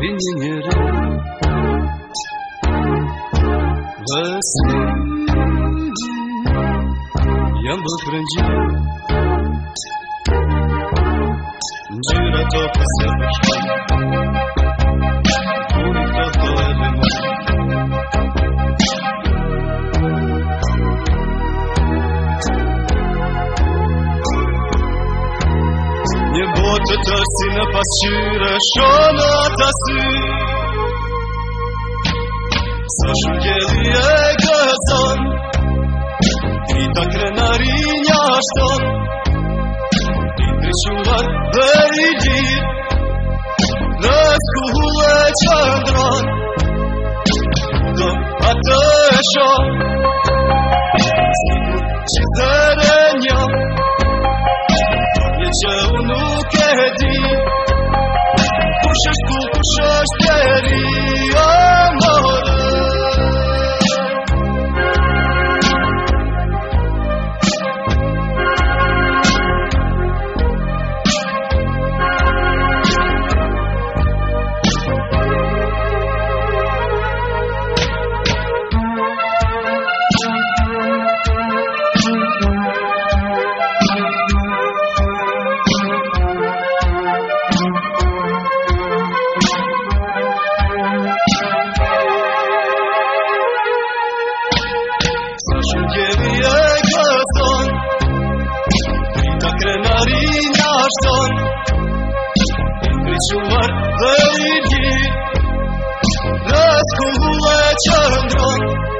bringing it on. But yan bakırıncı Cüret ortası Një botë të si në pasqyre Shonë ata sy Sa shumë gjeli e gëzon Drita krenari një ashton I prishuar παιδί που σε σκούτουσε στερεί që gjevi e gëzon Drita krenarin ashton Ingri qumar dhe i gjir Dhe skullë e qëndron.